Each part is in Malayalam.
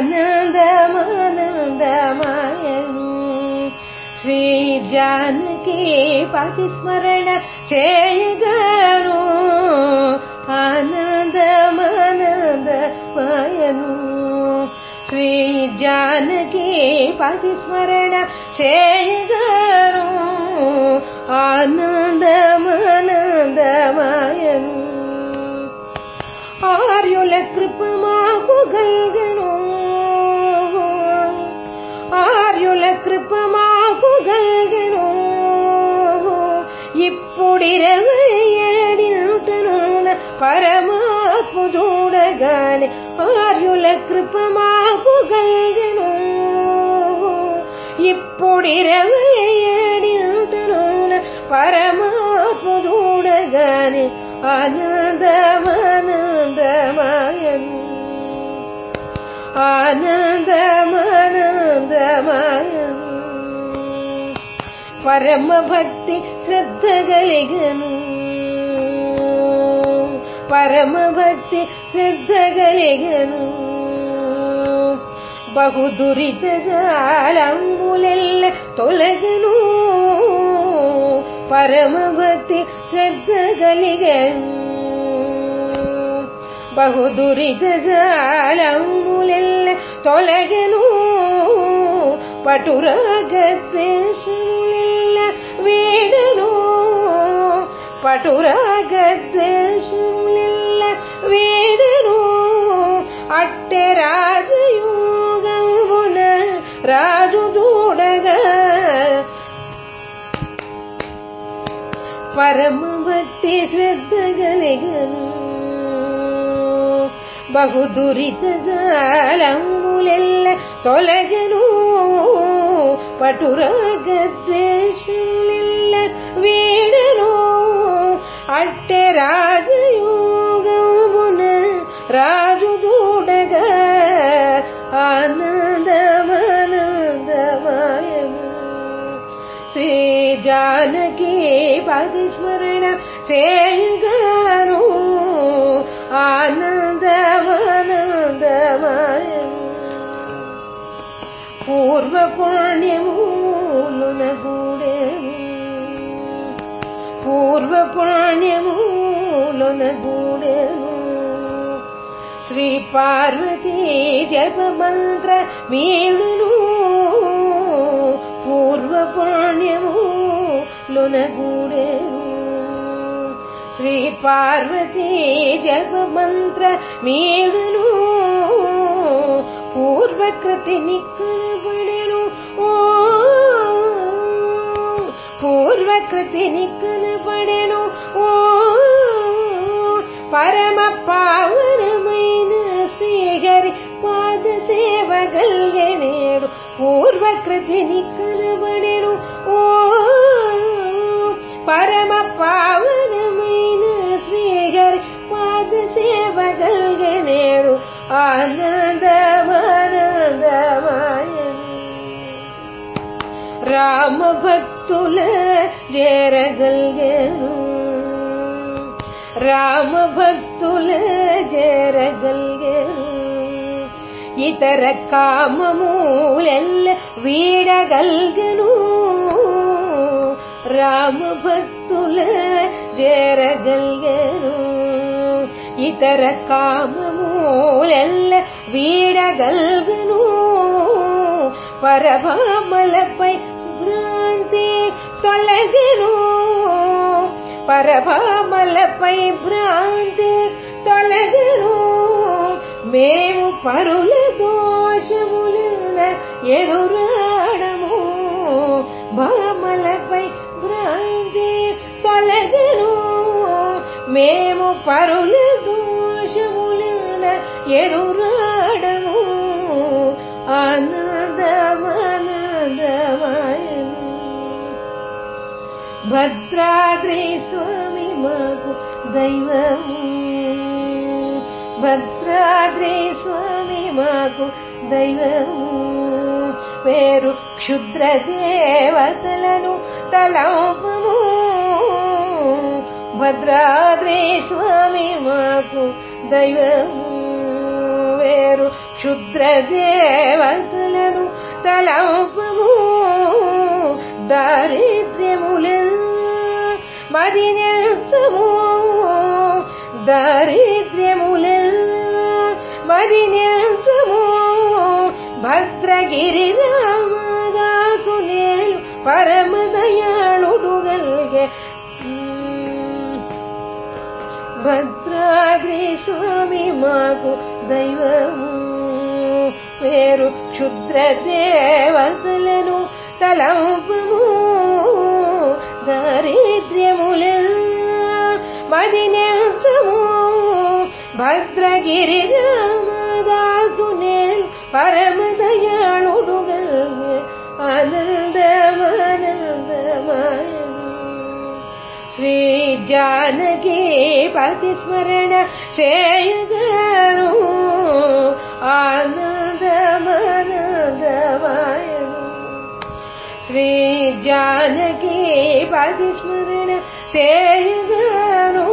ఆనందమానందమాయను శ్రీ జానకి పతి స్మరణ చేయగాను ఆనందమానందమాయను శ్రీ జానకి పతి స్మరణ చేయగాను ఆనందమానందమాయను ఆర్యుల కృప കൊടിരവയടിൽത്തനുള്ള പരമാത്മജൂടകാനെ ആര്യുല കൃപമാകുകയണോ ഇപ്പൊടിരവയടിൽത്തനുള്ള പരമാത്മജൂടകാനെ ആനന്ദമാനന്ദമായു പരമഭക്തി ശ്രദ്ധ ശ്രദ്ധകളികനു പരമഭക്തി ശ്രദ്ധകളികനു ബഹുദുരിത ജാലം ജാലമ്പുലല്ല തൊലകനു പരമഭക്തി ശ്രദ്ധകളികനു ബഹുദുരിത ജാലം ಮೂಲೆಲ್ಲ ತೊಲಗೆನು ಪಟುರಾಗ ದ್ವೇಷ വീടുന്നു പടുരാഗദ്വേഷമില്ല വീടുന്നു അട്ട രാജയോഗം രാജുദൂടക. പരമഭക്തി ശ്രദ്ധകലകൾ ബഹുദുരിത ജാലമുലല്ല തൊലകനു? പടുരാഗദ്വേഷമില്ല വീടനോ അട്ടെ രാജയോഗം പുന രാജുതൂടക ശ്രീ ജാനകി പതിസ്മരണ ചെയ്യുകനോ ആനന്ദമാനന്ദമായു പൂർവ പുണ്യമൂലുന കൂടെ పూర్వ పుణ్యములున గూడెను పూర్వ పుణ్యములున గూడెను శ్రీ పార్వతీ జప మంత్ర మీడును పూర్వ పుణ్యములున గూడెను శ్రీ పార్వతీ జప మంత్ర మీడును పూర్వకృతి నిక్కనబడెను പൂർവകൃതിനിക്കന് പടനോ ഓ പരമ പാവനമൈന ശ്രീഹരി പാദസേവകൾ എനേടു പൂർവകൃതിനിക്കന് പടനോ ഓ പരമ പാവനമൈന ശ്രീഹരി പാദസേവകൾ എനേടു ആനന്ദമാനന്ദമായ. രാമഭക്തി ತುಲ ಜೇರಗಲ್ಗೆರು ರಾಮ ಭಕ್ತುಲ ಜೇರಗಲ್ಗೆರು ಇತರ ಕಾಮಮೂಲೆಲ್ಲ വീടകൽകനു രാമഭക്തുല ജരകൽകനു ഇതര കാമമൂലെല്ല വീടകൽകനു പരഭാമലപ്പൈ భ్రాంతి తొలగను పరభామలపై భ్రాంతి తొలగను మేము పరుల దోషముల ఎదురాడము భామలపై భ్రాంతి తొలగను మేము పరుల దోషముల ఎదురాడము ఆనందమానందమాయను భద్రాద్రి స్వామి మాకు దైవము భద్రాద్రి స్వామి మాకు దైవము పేరు క్షుద్ర దేవతలను తలంపము భద్రాద్రి స్వామి మాకు దైవము వేరు క్షుద్ర దేవతలను తలంపము దారిద్ర్యములను మది నిల్చము దారిద్ర్యములను మది నిల్చము భద్రగిరి రామదాసు నేను పరమదయాళుడు గల్గే భద్రాద్రి స్వామి మాకు దైవము వేరు క్షుద్ర దేవతలను తలంపము దారిద్ర్యములను మది నిల్చము భద్రగిరి రామదాసు నేను పరమదయాళుడు గల్గే ఆనందమానందమాయ శ్రీ జానకి పతిస్మరణ చేయగను ఆనందమానందమాయను ശ്രീ ജാനകി പതിസ്മരണ ചെയ്യുകനു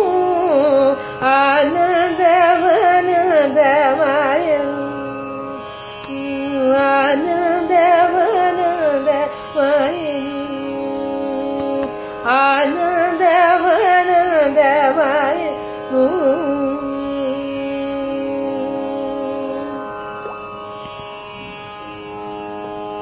ആനന്ദമനന്ദമായ ആനന്ദമനന്ദമായ ആനന്ദമനന്ദമായ